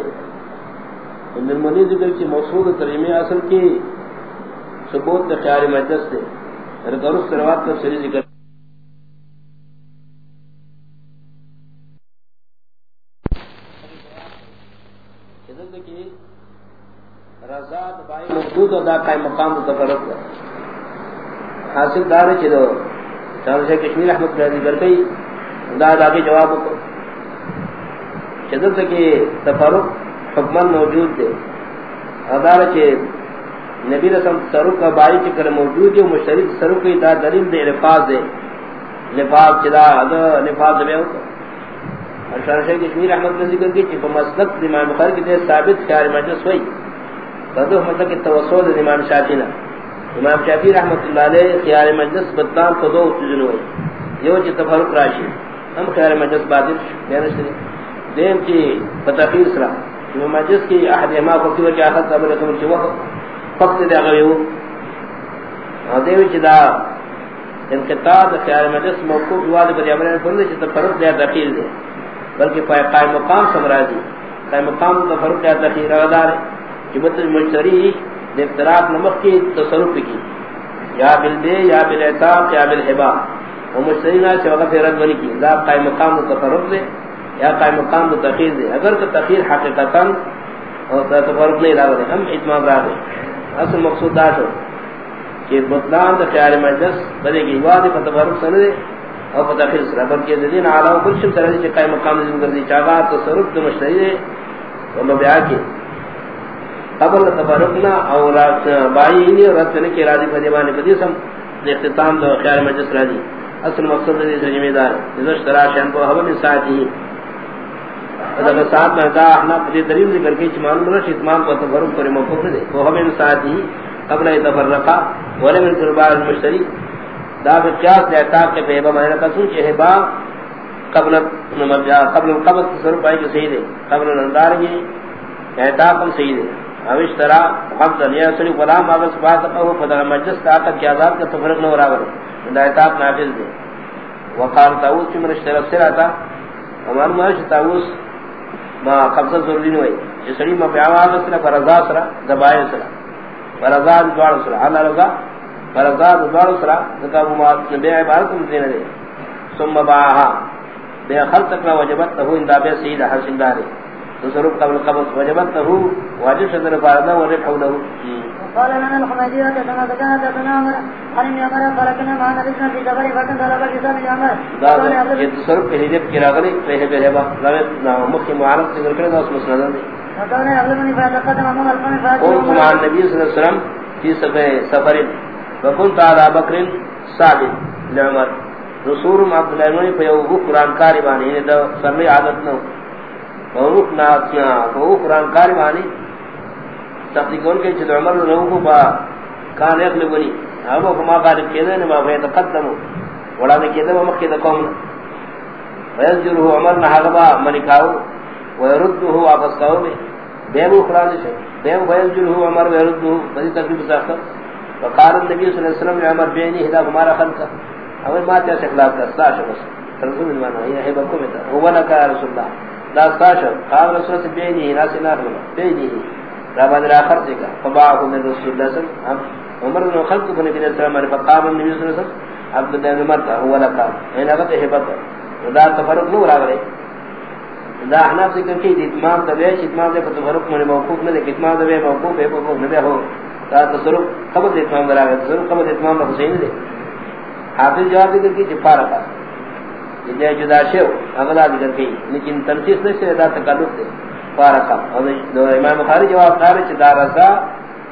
ان المنی ذکر کی موصول ترجمہ اصل کی ثبوت خیال مجلس دے. درست روات کا سری ذکر رضا دبائی مقصود ادا قائم مقام تفرق حاصل دار چلو چاہتا ہے کشمیر احمد بہت ذکر کئی دا دا کے جواب کو چدر کہ تفرق حکمن موجود دے ادار کے نبی رسم سرو کا بائی چکر موجود ہے مشترک سرو کی دا دلیل دے نفاذ دے نفاذ چدا دا نفاذ دے ہوتا اشار شیخ کشمیر احمد نے ذکر کی کہ مسلک امام بخاری کی دے ثابت خیال مجلس ہوئی بدو مطلب کہ توسل امام شافعی نے امام شافعی رحمۃ اللہ علیہ خیال مجلس بدنام کو دو چیزوں ہوئی یہ جو تفرق راشی۔ ہم خیال مجلس باطل بیان سے دیم کی تفسیر سرا امام مجلس کی احد ما کو کی کہ اخذ قبل تم کی وقت فقط دے غیو اور ہاں، دیو چدا انقطاع خیال مجلس موقوف واد پر امر نے فرض تفرق دے دخیل دے۔ بلکہ قائم مقام سمراجی قائم مقام تفرق دے دخیل رغدار کہ مطلب مشتری افتراق نمک کی، تصرف کی۔ یا بالبے یا بالاعتاب یا بالحبا۔ وہ مشتری سے وقت رد بنی کی۔ لا قائم مقام تصرف دے، یا قائم مقام تخیر دے۔ اگر تو تخیر حقیقتا اور تصرف نہیں لا ہم اتمام را دے۔ اصل مقصود دا ہو کہ بطلان دا خیال مجلس بلے گی وادی پر تصرف سن دے اور پر تخیر سر بلکہ دین علاوہ کل شم سر دے قائم مقام دے کر دی چاہا تصرف دے مشتری دے۔ وہ مبیعہ کی۔ قبل تفرقنا او رات بائی نی رات نے کہ راضی فدیوان بدیسم اختتام دو خیال مجلس راضی اصل مقصد دے ذمہ دار جس طرح شان کو ہم ساتھی اگر ساتھ میں دا احنا بدی دلیل ذکر کے چمان نہ اتمام کو تفرق پر موقف دے تو ہم ساتھی قبل تفرقا، ولم من قربان المشتری. دا قیاس دے تاک کے بے میں نے کہا کہ با قبل قبل قبل تصرف پائی کہ صحیح دے قبل اندار کی اعتاق صحیح دے اوش ترا حق دنیا سری غلام اگر بات کو فدر مجلس کا کا آزاد کا تفرق نہ برابر ہدایت نافذ دے۔ وقال تاوس کی من اشترا سرا تھا ہمار ما تاوس ما قبضہ ضروری نہیں ہوئی۔ یہ سری ما بیاواز سرا فرضا سرا دبائے سرا فرضا دوار سرا اللہ رضا فرضا دوار سرا ذکا ما بے عبارت دین دے۔ ثم باها بے خلق کا وجبت ہو ان دا بے سید حسین دارے تصرف قبل قبض وجبت له واجب شدر فاردا ورد حوله. قال لنا الحمدية كما كانت تنامر عن النمر فلكنا ما نبسنا في دبر فتن طلب الكتاب دا یہ تصرف کے حجب کی راغلی رہے بے با مخی معارض ذکر کرے دا اس مسندن دی وكان يغلبني فيتقدم امام القوم قلت مع النبي صلى الله عليه وسلم في سفر. وكنت على بكر ثابت لعمر رسول عبد الله بن ابي قرآن کاری بانی دا سرلی عادت نہ وروح ناتیا وہ قران کاری مانی تحقیقون کے چھ عمر لوگوں کو با کان اخل بنی اب وہ ما قال کہنے نے ما بے تقدم ولا نے کہنے وہ مکہ قوم ويذره عمر نہ حلبا ملکاو ويرده واپس کاو بے. بے وہ قران سے بے ويذره عمر ويرده بڑی تکلیف ساخت وقال النبي صلی اللہ علیہ وسلم عمر بینی ہدا ہمارا خلق اور ما تے خلاف کا سلاش بس. رسول اللہ یہ ہے بکو میں هو لك رسول اللہ. لا ساشر قال رسول سے بینی ناس نہ رہا بینی رابع در آخر سے کہا فباعه من رسول اللہ صلی اللہ علیہ وسلم، عمر بن خلق بن نبی صلی اللہ علیہ وسلم فقام النبی صلی اللہ علیہ وسلم، عبد الله بن مرتا هو لك این یعنی اغت حبت ودا تفرق نور آگرے دا احناف ذکر کی اتمام دا بیش اتمام دے فتفرق من موقوف میں لیکن اتمام دا بے موقوف ہے موقوف نبی ہو دا تصرف قبل اتمام درا گئے تصرف قبل اتمام دا حسین دے حافظ جواب ذکر کی جفارہ جدے جدا شو اغلا ذکر کی لیکن نہیں سے دا تکلف دے فارقہ اور امام بخاری جواب دار چ دا رضا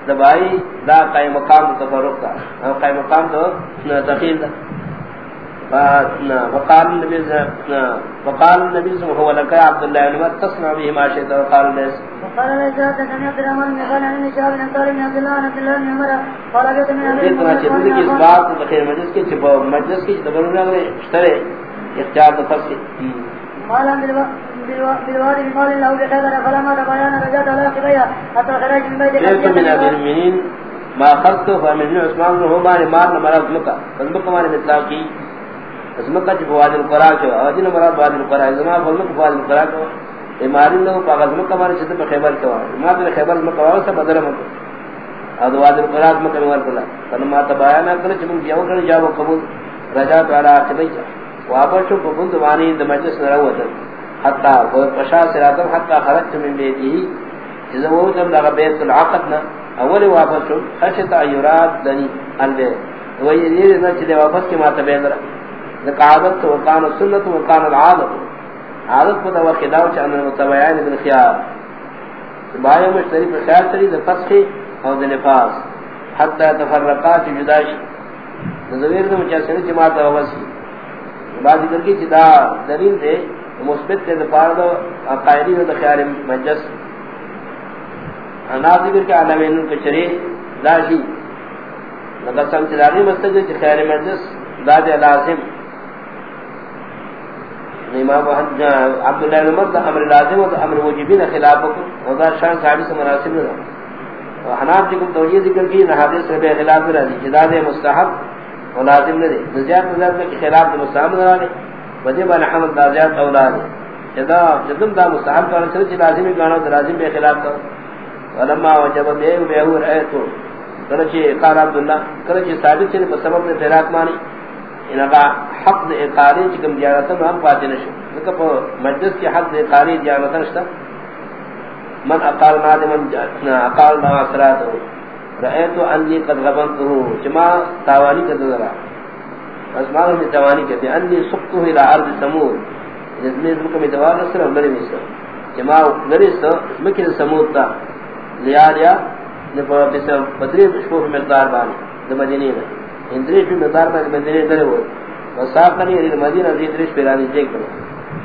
دبائی دا قائم مقام تفرق کا قائم مقام تو تخیل دا۔ وقال النبي وقال النبي صلى الله عليه وسلم عبد الله بن تصنع به ما شئت وقال الناس وقال ليس حدثني عبد الرحمن بن قال عن شهاب بن طارق بن عبد الله بن عمر قال جئت من ابي بكر اس بات خیر مجلس کے مجلس کی دبرنا نے اشترے۔ اختیار تفصیل قال بالوادي بمال له بخيبر فلما تبين رجعت على قبيا حتى خرج من بيت كيف من المؤمنين ما خذته فمن عثمان بن عمر مار مرض مكه فذبك مار مثلا کی۔ اسمکہ چھ فواد القرآن چھو آجین مراد امارین مارے چھتے پہ خیبر ما پہ بدر مکہ مکہ۔ کلا۔ فلما جاو قبول۔ آخری چھا واپس چھو پبند وانی دا مجلس نروتا حتی پشا سراتم حتی خرجت من بیتی ہی اذا موتم لغا بیت العقد العقدنا اول واپس چھو خشتا ایراد دنی، البیت. وہی یہ نہ چلے واپس کی ماتا بین رہا ذکاوت وقان السنت وقان العادت عادت پتہ وخداو چاہنے متبعین ابن خیار. بایا مشتری پر خیار سری در فسخ او در نفاس. حتی تفرقات جداش نظویر دم چاہنے جماعت ووسی بعد ذکر کی چدا دلیل دے، مثبت دے دپار دو قائدی و خیار مجلس انا ذکر کے علمین کچری داشی لقد سمت داغی مستقل کے خیار مجلس داد لازم۔ امام عبد الله بن عمر امر لازم و امر واجبین خلاف کو وذا شان صاحب سے مناسب نہ وحناف جی کو توجیہ ذکر کی، نہ حدیث سے خلاف نہ دی جداد مستحب۔ و لازم نہ دی زیادہ کے خلاف مستحب نہ دی وجب ان حمد دازیات اولاد جدا جدم دا مستحب کا چل لازمی گانا لازم کے خلاف تو ولما وجب بے بے ہو رہے تو کرچی قال عبد الله کرچی ثابت سے سبب نے فراق مانی. انہا حق دے اقاری چکم جارتا ہم پاتے نشو لکہ پا مجلس کی حق دے اقاری جارتا نشتا من اقال نادمن اقال نواصرات ہو رأیتو انی قد غبنت ہو چما تاوانی کا دنرا اسمان میں تاوانی کہتے انی سکتو ہی لعرض سمود جزمی ذکر میں دوار نصر ہم لری مصر چما لری سو مکر سمود تا. لیا لیا نفا بسر بدری شکوف مقدار بانی دو مدینی میں اندریش بھی مدار پر مدینے درے ہوئے وصاف کنی یعنی مدینہ دی اندریش پر آنی جیک کرو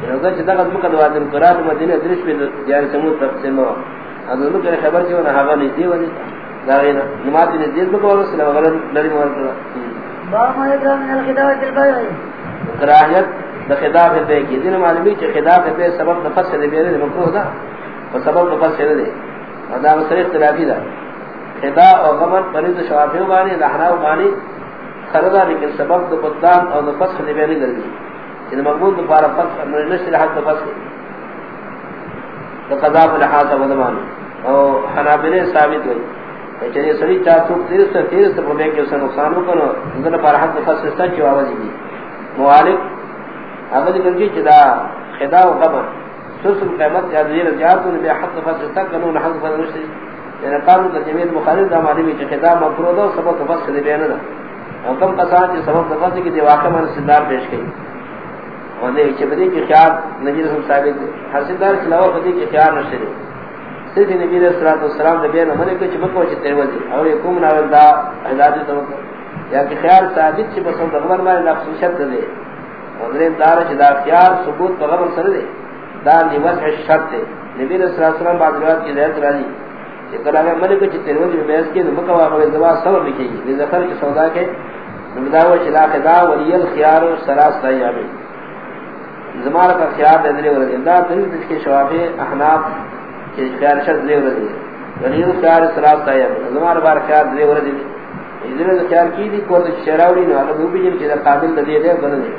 یعنی اگر چیتا قد مکد وادن قرار مدینہ اندریش پر جاری سمود پر سے موا اگر خبر چیو نا حقا نزدی و دیتا داغینا نماتی نزدیز بکو اللہ سلام غلط لری موار کرا باما یکرا من الخداوة البیعی کراہیت دا خداف بے کی۔ دین معلومی چی خداف بے سبب نفس سے بیرے مکروح دا۔ و سبب نفس سے دے و دا مصر اختلافی دا۔ خدا و غمن پرید شوافیو بانی لحناو بانی خردا لیکن سبب دو بدان اور دو فسخ دی۔ بیانی لگی ان مقبول دو پارا فسخ من نشر حد فسخ دو قضاب لحاظ و دمان او حنابلے ثابت ہوئی۔ چلی سڑی چاہ تو تیرست تیرست پر بے کہ اسے نقصان بکنو اندر پارا حد دو فسخ سچ و آوازی دی۔ موالک اگر دی کنجی چدا خدا و قبر۔ سلسل قیمت یا دیر زیادتون بے حد دو فسخ تک کنون حد دو فسخ نشتی یعنی قانون تجمیل مخالف دا معلومی چی خدا مفرود و سبب دو فسخ دی بیانی اور کم قصان کے سبب دفعہ کی دی واقع میں سندار پیش گئی اور دے چبدی کی خیال نبی رسول ثابت ہے حسندار چلاو بدی کی خیال نہ شری صرف نبی علیہ الصلوۃ والسلام نے بیان ہمارے کو چمکو چتے وجہ اور یہ کوم نہ دا اعداد تو یا کہ خیال ثابت چھ پسند خبر میں نفس شرط دے اور دے دار چھ دا خیال ثبوت پر سر دے دا نوس شرط ہے نبی علیہ الصلوۃ والسلام بعد روایت کی ذات راضی کہ کلام ملک چتے وجہ بیس کے مکوا کو دوا سبب لکھی ہے ذکر کی سودا کے نمداو چلا خدا ولی الخيار سلاس ایام زمانہ کا خیار دے دے ورے دا دل کے شوافی احناف کے خیار شد دے ورے ولی الخيار سلاس ایام زمانہ بار خیار دے ورے دے اذن خیار کی دی کو شراوی نہ لو بھی جن کے قابل دے دے بن دے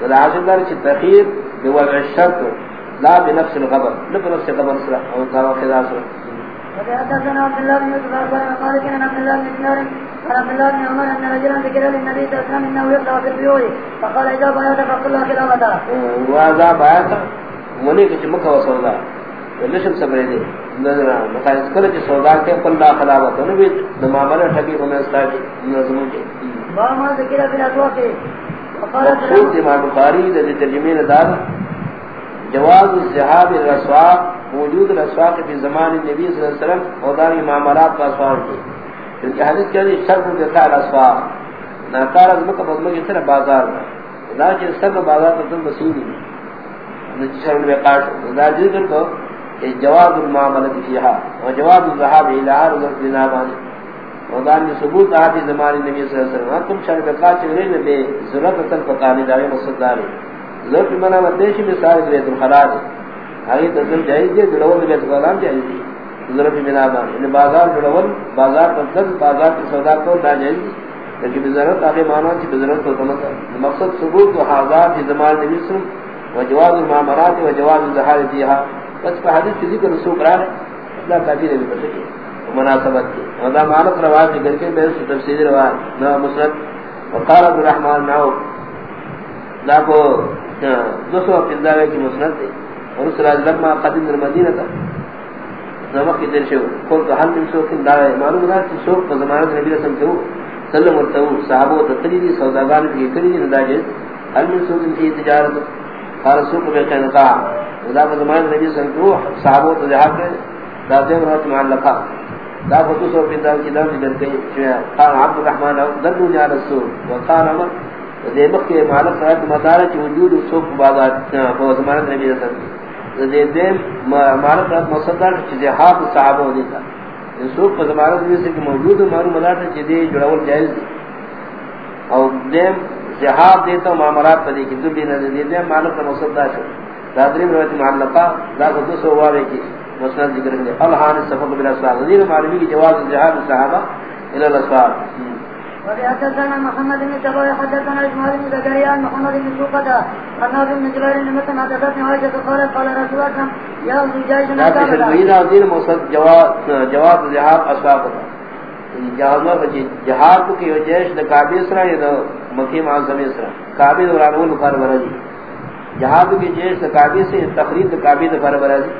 ولا عاشدار چ تخیر بوضع الشرط لا بنفس الغبر نفس الغبر سرا او دا خدا سرا وحدثنا عبد الله بن اخبرنا مالك عن عبد الله بن دينار عن عبد الله بن عمر ان رجلا ذكر للنبي صلى الله عليه وسلم انه يقرا في البيوت فقال اذا بايعت فقل له كلامته وهذا بايعت منی کچھ مکہ لشم سبرے دے. نظر مخاص کر کے سودا کے پل لا خلاوت نے بھی معاملہ ٹھگی کو میں استا کی نظم کے. با ما ذکر فی الاسواق مقصود امام بخاری دے ترجمے دار جواز الذهاب الاسواق موجود الاسواق فی زمان النبی صلی اللہ علیہ وسلم اور دار معاملات کا سوال کی کیونکہ حدیث کے لیے شرط دیتا ہے الاسواق ناکار از مکہ بدمہ کی طرح بازار میں. چیز سب بازار تو تم مسیح نہیں. شرط میں قاش. دا ذکر کو کہ جواز المعاملت فیہا و جواز الذهاب الى عرض الزنابان ودان ثبوت آتی زمان نبی صلی اللہ علیہ وسلم ہاں، تم شرط میں قاش بے ضرورت اصل فقانی داوی مقصد داری ضرورت منا مدیشی میں سارے بیت الخلاء ہے۔ آگے تسلم جائز دے دلول بیت الخلاء جائز دی ضرورت منا بان یعنی بازار دلول بازار پر بازار کی سودا کو دا جائز دی لیکن بزرت آگے مانا چی بزرت ہوتا مقصد ثبوت و حاضار فی زمان نبی صلی اللہ علیہ وسلم، و جواز المعاملات و جواز الزہار فیہا۔ بس پہ حدیث کی ذکر رسول قرآن ہے اللہ کافی نے بھی پتہ کی۔ مناسبت کی۔ ودا معنی رواج ذکر کے بے تفسیر رواج، نو مسند۔ وقال عبد الرحمن نو لا کو دو سو پنداوے کی مسند تھی اور اس راج لما قدم در مدینہ تھا نمک کی دل شو کھول تو حل من سوکن دعوے معلوم دا کہ سوک پر زمانت نبی رسم کے سلم ورتو صحابہ تقریری سوداگان کی کری نداجز حل من سوکن کی تجارت۔ قال سوق بے قینقا ودا پر زمانت نبی رسم کے صحابہ تجارت کے دادے مرات معلقہ دا فتو سو پیدا کی دام ذکر کئی قال عبد الرحمن دلو یا رسول۔ وقال عمر دے مخ کے مالک صاحب مدار کی وجود سوق بازار کو زمانت نبی رسم دے دے مالک صاحب مصدر، چیز ہاتھ صحابہ دیتا سوق پر زمانت نبی سے موجود مارو مدار چیز دے جڑاول جائز دی اور دے جہاد دیتا معاملات پر دیکھ دو بھی نہ دے دے مالک مصدر شو. دادری روایت معلقہ دا دو سو واوے کی مسند ذکر کرے الہان صفق بلا سوال غیر معلومی کی جواز جہاد صحابہ الى الاسوار وحدثنا محمد بن جبر حدثنا اسماعيل بن زكريا محمد بن سوقة قال بن جبر بن متن حدثتني عائشة قال قال رسول الله يا ابن جايش لا جواز جواز جهاد أسواق جہاز جہاد جی، کی وجہ سے کعبہ اسرا یا مکی معظم اسرا کعبہ دوران وہ لکار برازی جی۔ جہاد کی جیش کعبہ سے تقریر کعبہ دوران برازی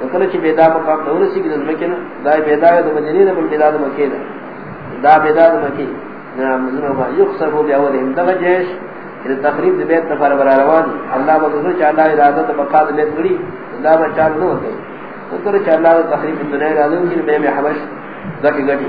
وکل چ بیدا مقام نور سی کی مکین دا بیدا ہے مدینے دا بیدا دا مکین دا بیدا دا مکین نام زنو با یخسر ہو بیاول ہم دا جیش کہ تقریب دے بیت نفر برا روان۔ اللہ مدد چ اللہ ارادہ تو بقا دے گڑی۔ دا بچا نو ہوتے وکل چ اللہ تقریب دنیا ارادہ کی بے میں حبش گٹی گٹی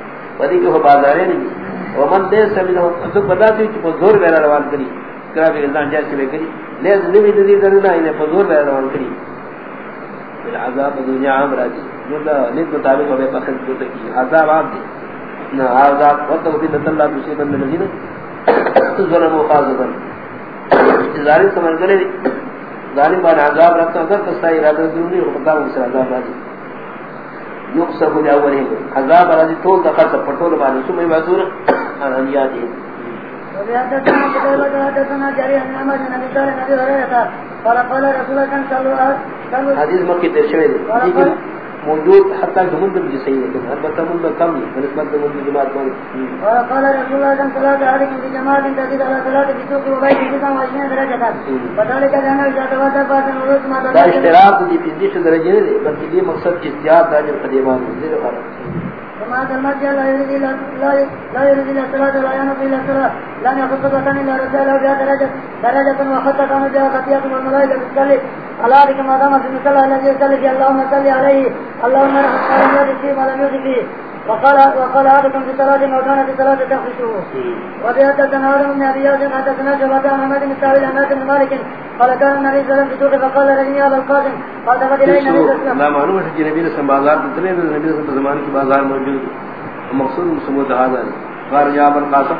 ودی کہ بازارے نہیں۔ ومن دے سمین ہو تو بتا سی کہ زور میرا روان کری۔ کرا بھی اللہ جیسے بھی کری۔ لے زنی دی درنا انہیں فضول میں روان کری۔ پھر عذاب دنیا عام راجی جولا نیت مطابق ہوئے پخد جو تکی عذاب عام دی۔ نا عذاب وقت بھی نت اللہ مصیبت میں لگی نا ظلم و خاصبن ظالم سمجھ گلے ظالم بان عذاب رکھتا اگر کستا ارادہ ضروری ہو پتا ہوں سے عذاب راجی یقصب لاولہم عذاب راجی طول دخل سب پٹول بانی سمئی معذور انہیاتی وبيحدثنا قتيبة حدثنا جرير بن عمر بن ابي طالب ابي هريرة قال قال رسول الله صلى الله عليه وسلم حدیث مکی ترشوی دی لیکن موجود کہ مندر بھی صحیح ہے البتہ مندر کم ہے بنسبت مندر جماعت قال رسول الله صلى الله عليه وسلم في جماعة تزيد على صلاة في سوق وبيت جزا وعشرين درجة. وذلك لأن إذا تواتر فاتن ورود ما دا اشتراک دی پیزیش درجے دے بلکہ یہ مقصد کی استیاد راجر قدیمان زیر خارج المرجع لا يريد لا يريد إلا الصلاة ولا ينف إلا الصلاة لن يخط خطوة إلا رساله بها درجة درجة وخط كان خطيئة والملائكة تصلي على ذلك ما دام في المصلى الذي يصلي فيه اللهم صل عليه اللهم رحمة لم يرد فيه ولم يرد فيه وقال وقال أحدكم في صلاة موتانا في صلاة تخفشه وبيحدثنا آدم بن أبي ياسم حدثنا شعبة عن محمد بن سعيد عن ناس بن مالك قال كان النبي صلى الله عليه وسلم فقال رجني أبا القاسم قال تفت إليه النبي صلى الله عليه وسلم. لا معلوم ہے کہ نبی رسول بازار اتنے نبی رسول زمان کی بازار موجود مقصود مسمود هذا قال يا ابا القاسم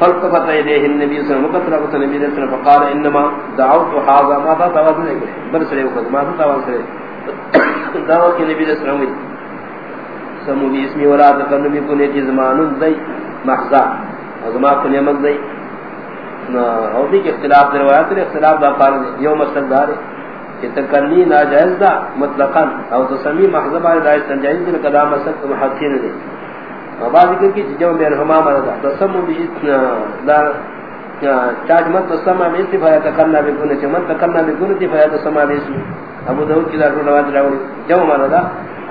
فالتفت إليه النبي صلى الله عليه وسلم النبي صلى الله عليه وسلم فقال إنما دعوت هذا ما تتوازن لك برسله وقت ما تتوازن لك دعوت النبي صلى الله عليه وسلم سمو بی اسمی ولا تکنمی کنے کی زمان دی، محضا. زمان کنے مد دی. اور بھی کہ اختلاف در روایت در اختلاف دا قال یوم مسل دار کہ تکنی ناجائز دا، مطلقا. او تسمی محضا بار دائز تنجائز دن قدام مسل محسین دی اور بعد ذکر کی جمع بین ہما مردا تسمو بی اتنا دا چاج مت تسمع بی اسمی فایا تکننا بی کنے چا مت تکننا بی کنے فایا تسمع بی اسمی. ابو داود کی دار روایت راولی. جمع مردا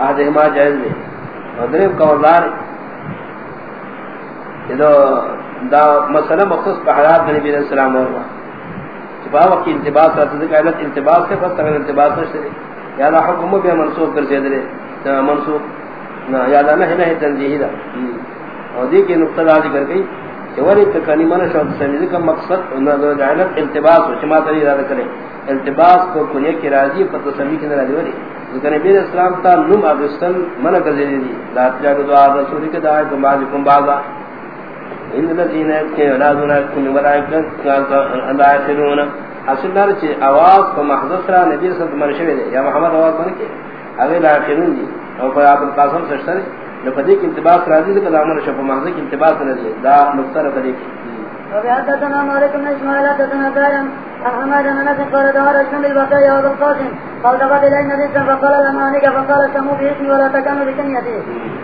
آدھ ہما جائز دی. ادرب قولار اذا دا مسئلہ مخصوص پہ بحرات نبی علیہ السلام اور چپا وقت کی انتباس رہتا ہے کہ انتباس سے پس تغیر انتباس رہتا ہے یا دا حکم بھی منصوب کر سیدرے منصوب یا دا نہ نہ تنزیہی دا. اور دیکھ یہ نقطہ دا ذکر گئی کہ ولی تکانی من شوق سمجھے کا مقصد انہاں دو جائلت التباس ہو چما تری ارادہ کرے. التباس کو کنیا کی راضی پر تسمی کی راضی ولی. نبی علیہ السلام تا نم اغسطن منع کردنی دی لات جا کے دعا رسولی کے دعائی کم بازی، کم بازا۔ ان لذین اکنے ولادونا کنی ولائکن کانتا اندائی خیرون حسن دار چی آواز پا محضر سرا نبی علیہ السلام تا منشوی دے۔ یا محمد آواز منکے اگر لائی خیرون دی جی۔ او پا آپ القاسم سرشتا دے۔ لکھا دیکھ انتباس را دی دے کدام منشو پا محضر کی انتباس را دی دا نکتر رکھا دیکھ احمد بن انس قال دار الشم بالبقاء يا ابو القاسم قال دخلت الى النبي فقال لما انك فقال سموا باسمي ولا تكنوا بكنيتي.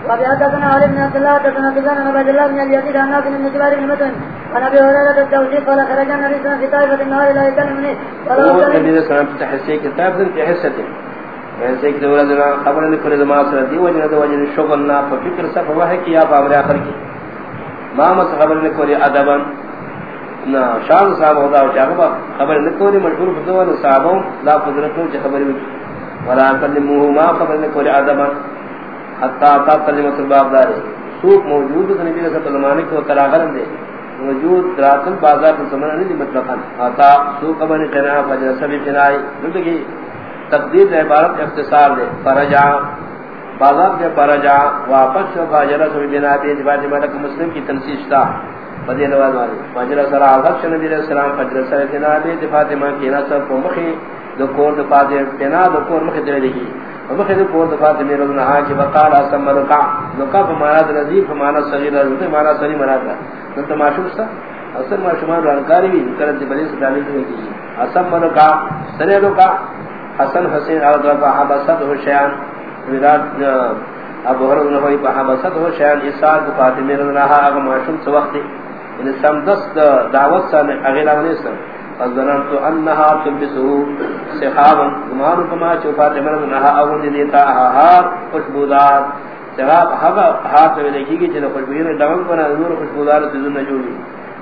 وبحدثنا علي بن عبد الله حدثنا سفيان بن عبد الله بن اليزيد عن نافع بن جبار بن متن. عن ابي هريره التوحيد قال خرج النبي صلى الله عليه وسلم في طائفه النهار لا يكلمني ولو النبي صلى الله عليه وسلم تحسي كتاب في حصته ایسے کہ دورہ دنا خبر نے کرے زما سر دی وجہ دے وجہ شغل نہ فکر صف وہ ہے کہ امر اخر کی ما مس خبر نے کرے ادب نہ شان صاحب ہوتا ہے کہ خبر نے کرے مشہور بدون صاحبوں، لا قدرت جو خبر ہوئی ولا کلمہ ما، خبر نے کرے ادب حتا تا کلمہ باب دار سوق موجود ہے، نبی صلی اللہ کو تراغر دے۔ موجود راتن بازار کے سمجھنے نہیں مطلب ہاں۔ آتا سوق بنے تنا فجر سبی سبھی چنائی زندگی مطلب تقدیر عبارت اختصار دے۔ فرجا۔ بازار کے فرجا۔ واپس شو، فاجرہ سو بنا پہ جبات ملک مسلم کی تنسیش تھا بدی نواز والی فاجرہ سرا حضرت نبی علیہ السلام فجر سر بنا پہ فاطمہ کی نصر کو مخی دو کور دو فاطمہ بنا دو کور مخی دے لگی ومخی دو کور دو فاطمہ رضنا ہا کہ وقال اسم رکع رکع فمانا رضی فمانا صغیر رضی فمانا صغیر مراد نتا معشوق سا اصل ما شمار رانکاری بھی کرد بلی سے تعلیم کی اسم رکع سرے رکع حسن حسین اور دو حبست ہو شیان ولاد ابو ہرن ہوئی حبست ہو شیان اساد فاطمہ رضی اللہ عنہا معشوم سے وقت ان سمدست دعوت سے اگلا نے سن فظننت انها تلبسه سحابا. زمان کما چ فاطمہ رضی اللہ عنہا دیتا ہار خوشبودار. سحاب ہوا ہاتھ میں دیکھی کہ جن خوشبو نے ڈنگ بنا نور خوشبودار سے زندہ جوڑی.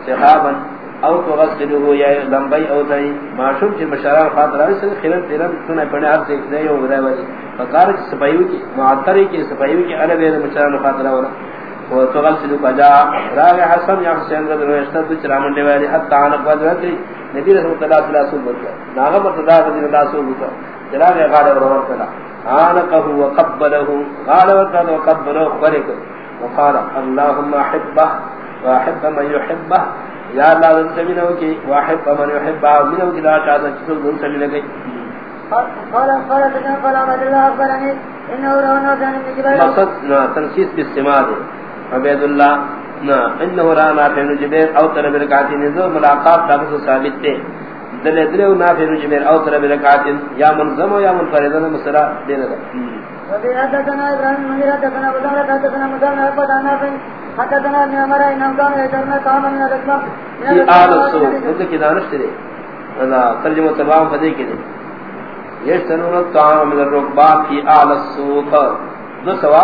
سحابا او تو غسلو ہو یا لمبئی او تائی. معشوم چی مشاران خاطر آئی سن خیلن تیرن سنہ پڑھنے حق سے دے یو بدائی والی. فکار سپایو کی معطری کی سپایو کی عرب ہے مشاران خاطر آولا و کا جا راگ حسن یا حسین رضا روشتر تو چرامن والی حد تعانق بعد وقتی نبی رسول اللہ صلی اللہ علیہ وسلم بلتا ناغم ارتدا رضی اللہ صلی اللہ علیہ وسلم جراغ غالب روار کلا. آنقه وقبله غالب وقبله خبرك وقال اللهم احبه واحب من يحبه یا اللہ ذن سمینہ کی واحد امن يحب امن کی لا چاہتا چیز ذن سمینہ گئی. قال قال تجن قال عبد الله اخبرني انه رانا كان من جبال مقصد تنسيس باستماع عبد الله نا انه رانا بن جبیر او تر برکاتی نزو ملاقات تابس ثابت تے۔ دل ادرے نا بن جبیر او تر برکاتی یا منظم یا منفرد مسرا دینا وفي حدثنا ابراهيم من حدثنا ابو داود حدثنا مدام ابو دانا حدثنا ابن عمر انهم كانوا يجرون طعاما من الاسلام في آل السوق انت كده نشتري هذا ترجمة تبعهم فدي كده يشترون الطعام من الركبات في آل السوق۔ دو سوا۔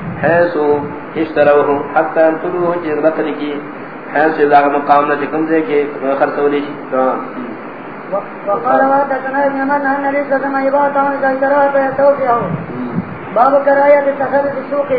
ہے سو اشتروه حتى انتلوه جغلت لکی ہے سو اذا مقام نہ چکم دے کہ خرسولی شی وقال وحدثنا ابن من يباع طعام اشتراه فيتوفيه باب كراهية السوق